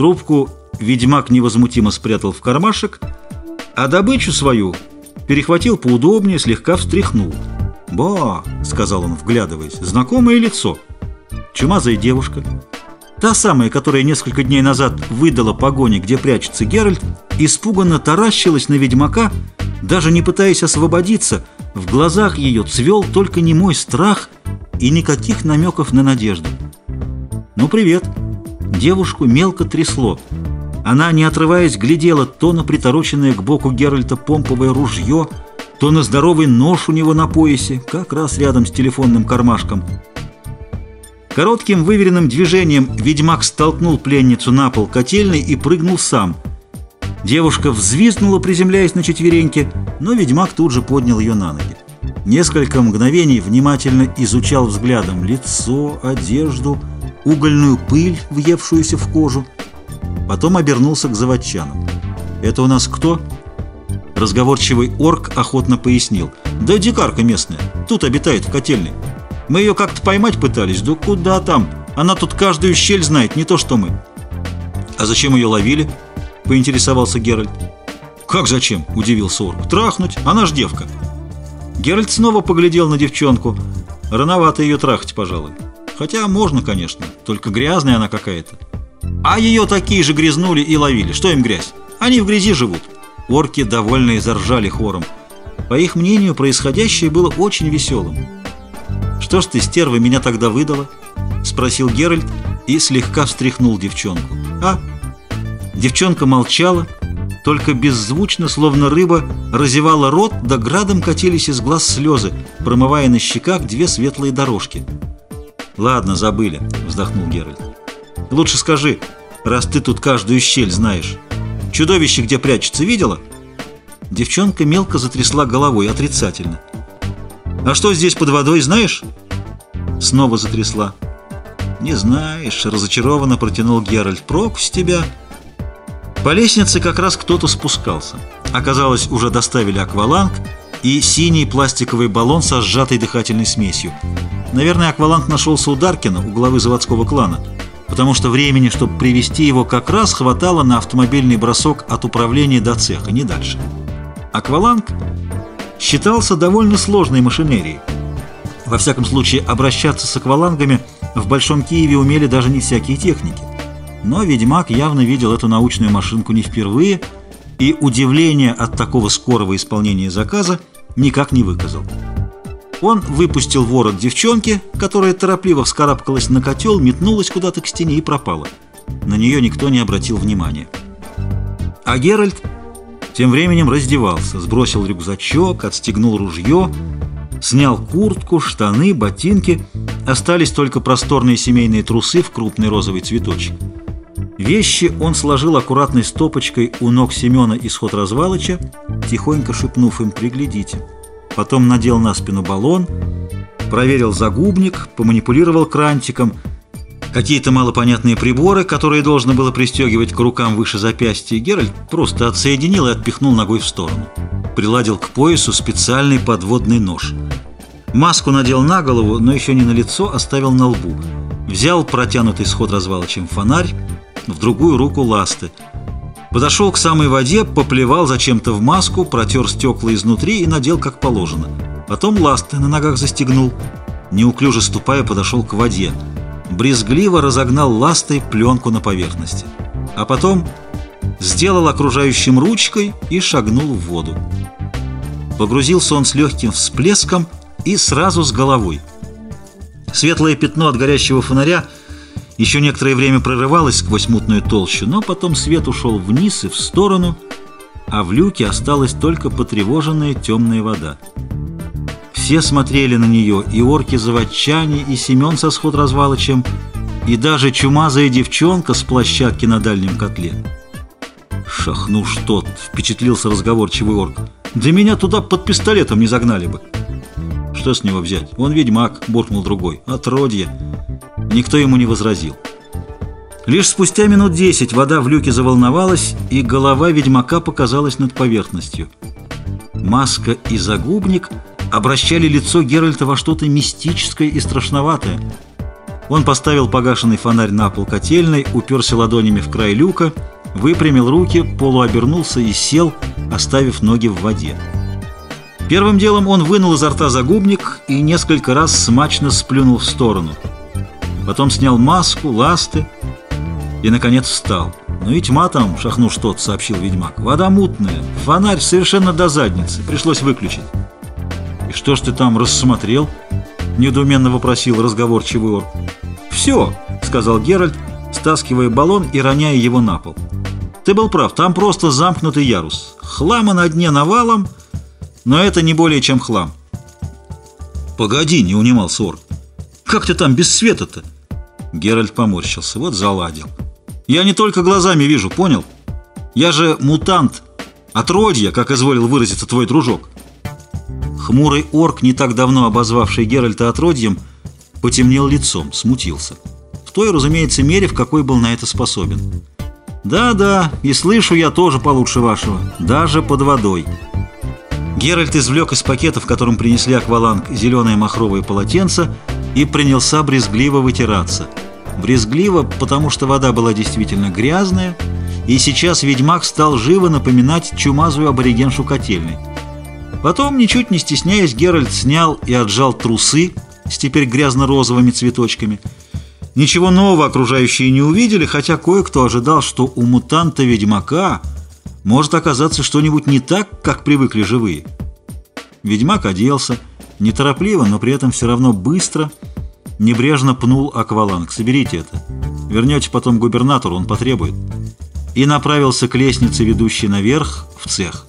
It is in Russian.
Трубку ведьмак невозмутимо спрятал в кармашек, а добычу свою перехватил поудобнее, слегка встряхнул. «Ба!» — сказал он, вглядываясь. «Знакомое лицо. Чумазая девушка. Та самая, которая несколько дней назад выдала погоне, где прячется Геральт, испуганно таращилась на ведьмака, даже не пытаясь освободиться. В глазах ее цвел только немой страх и никаких намеков на надежду. «Ну, привет!» Девушку мелко трясло. Она, не отрываясь, глядела то на притороченное к боку Геральта помповое ружье, то на здоровый нож у него на поясе, как раз рядом с телефонным кармашком. Коротким выверенным движением ведьмак столкнул пленницу на пол котельной и прыгнул сам. Девушка взвизгнула, приземляясь на четвереньки, но ведьмак тут же поднял ее на ноги. Несколько мгновений внимательно изучал взглядом лицо, одежду, угольную пыль, въевшуюся в кожу. Потом обернулся к заводчанам. «Это у нас кто?» Разговорчивый орк охотно пояснил. «Да дикарка местная, тут обитает в котельной. Мы ее как-то поймать пытались, да куда там? Она тут каждую щель знает, не то что мы». «А зачем ее ловили?» — поинтересовался Геральт. «Как зачем?» — удивился орк. «Трахнуть, она ж девка». Геральт снова поглядел на девчонку. Рановато ее трахать, пожалуй. Хотя можно, конечно, только грязная она какая-то. А ее такие же грязнули и ловили. Что им грязь? Они в грязи живут. Орки довольно заржали хором. По их мнению, происходящее было очень веселым. «Что ж ты, стерва, меня тогда выдала?» — спросил Геральт и слегка встряхнул девчонку. «А?» Девчонка молчала, только беззвучно, словно рыба, разевала рот, да градом катились из глаз слезы, промывая на щеках две светлые дорожки. «Ладно, забыли», — вздохнул Геральт. «Лучше скажи, раз ты тут каждую щель знаешь. Чудовище где прячется, видела?» Девчонка мелко затрясла головой отрицательно. «А что здесь под водой, знаешь?» Снова затрясла. «Не знаешь», — разочарованно протянул Геральт. «Прок с тебя». По лестнице как раз кто-то спускался. Оказалось, уже доставили акваланг и синий пластиковый баллон со сжатой дыхательной смесью. Наверное, акваланг нашелся у Даркина, у главы заводского клана, потому что времени, чтобы привести его, как раз хватало на автомобильный бросок от управления до цеха, не дальше. Акваланг считался довольно сложной машинерией. Во всяком случае, обращаться с аквалангами в Большом Киеве умели даже не всякие техники. Но ведьмак явно видел эту научную машинку не впервые, и удивление от такого скорого исполнения заказа никак не выказал. Он выпустил ворот девчонки, которая торопливо вскарабкалась на котел, метнулась куда-то к стене и пропала. На нее никто не обратил внимания. А Геральт тем временем раздевался, сбросил рюкзачок, отстегнул ружье, снял куртку, штаны, ботинки. Остались только просторные семейные трусы в крупный розовый цветочек. Вещи он сложил аккуратной стопочкой у ног Семена из развалыча, тихонько шепнув им «приглядите». Потом надел на спину баллон, проверил загубник, поманипулировал крантиком, какие-то малопонятные приборы, которые должно было пристегивать к рукам выше запястья, Геральт просто отсоединил и отпихнул ногой в сторону. Приладил к поясу специальный подводный нож. Маску надел на голову, но еще не на лицо, оставил на лбу. Взял протянутый сход развалочем фонарь, в другую руку ласты – Подошел к самой воде, поплевал зачем-то в маску, протер стекла изнутри и надел как положено. Потом ласты на ногах застегнул. Неуклюже ступая, подошел к воде. Брезгливо разогнал ластой пленку на поверхности. А потом сделал окружающим ручкой и шагнул в воду. Погрузился он с легким всплеском и сразу с головой. Светлое пятно от горящего фонаря – еще некоторое время прорывалась сквозь мутную толщу, но потом свет ушел вниз и в сторону, а в люке осталась только потревоженная темная вода. Все смотрели на нее, и орки-заводчане, и Семен со сход развалочем, и даже чумазая девчонка с площадки на дальнем котле. «Шахну что!» — впечатлился разговорчивый орк. «Да меня туда под пистолетом не загнали бы!» «Что с него взять? Он ведьмак!» — буркнул другой. «Отродье!» Никто ему не возразил. Лишь спустя минут десять вода в люке заволновалась, и голова ведьмака показалась над поверхностью. Маска и загубник обращали лицо Геральта во что-то мистическое и страшноватое. Он поставил погашенный фонарь на пол котельной, уперся ладонями в край люка, выпрямил руки, полуобернулся и сел, оставив ноги в воде. Первым делом он вынул изо рта загубник и несколько раз смачно сплюнул в сторону. Потом снял маску, ласты и, наконец, встал. «Ну и тьма там, шахнул что-то», — сообщил ведьмак. «Вода мутная, фонарь совершенно до задницы, пришлось выключить». «И что ж ты там рассмотрел?» — недоуменно вопросил разговорчивый орк. «Все», — сказал Геральт, стаскивая баллон и роняя его на пол. «Ты был прав, там просто замкнутый ярус. Хлама на дне навалом, но это не более чем хлам». «Погоди», — не унимался орк. «Как ты там без света-то?» Геральт поморщился. «Вот заладил». Я не только глазами вижу, понял? Я же мутант, отродье, как изволил выразиться твой дружок. Хмурый орк, не так давно обозвавший Геральта отродьем, потемнел лицом, смутился. В той, разумеется, мере, в какой был на это способен. «Да-да, и слышу я тоже получше вашего, даже под водой». Геральт извлек из пакета, в котором принесли акваланг, зеленое махровое полотенце и принялся брезгливо вытираться – Брезгливо, потому что вода была действительно грязная, и сейчас ведьмак стал живо напоминать чумазую аборигеншу котельной. Потом, ничуть не стесняясь, Геральт снял и отжал трусы с теперь грязно-розовыми цветочками. Ничего нового окружающие не увидели, хотя кое-кто ожидал, что у мутанта-ведьмака может оказаться что-нибудь не так, как привыкли живые. Ведьмак оделся, неторопливо, но при этом все равно быстро – небрежно пнул акваланг. «Соберите это. Вернете потом губернатору, он потребует». И направился к лестнице, ведущей наверх, в цех.